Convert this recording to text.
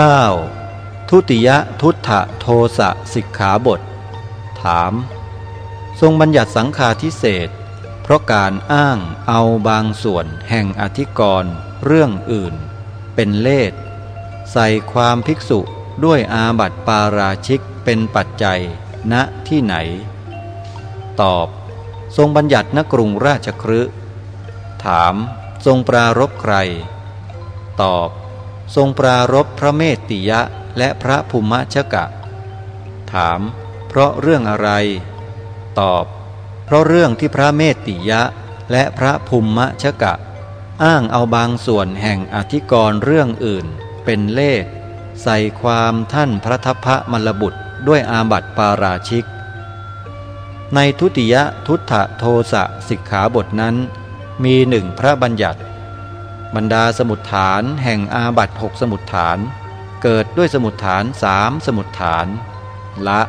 9. ทุติยทุตถะโทสะสิกขาบท ถาม ทรงบัญญัติสังฆาทิเศษ เพราะการอ้างเอาบางส่วนแห่งอธิกรณ์เรื่องอื่น เป็นเลสใส่ความภิกษุด้วยอาบัติปาราชิกเป็นปัจจัยณที่ไหน ตอบ ทรงบัญญัติณกรุงราชครืถาม ทรงปรารบใคร ตอบ ทรงปรารบพระเมตติยะและพระภูมิชกะ ถาม เพราะเรื่องอะไร ตอบ เพราะเรื่องที่พระเมตติยะและพระภูมิชกะ อ้างเอาบางส่วนแห่งอธิกรณ์เรื่องอื่น เป็นเลข ใส่ความท่านพระทัพพระมลบุตรด้วยอาบัติปาราชิก ในทุติยทุตถโทสะสิกขาบทนั้น มีหนึ่งพระบัญญัติ บรรดาสมุดฐานแห่งอาบัตหกสมุดฐาน เกิดด้วยสมุดฐานสามสมุดฐาน ละ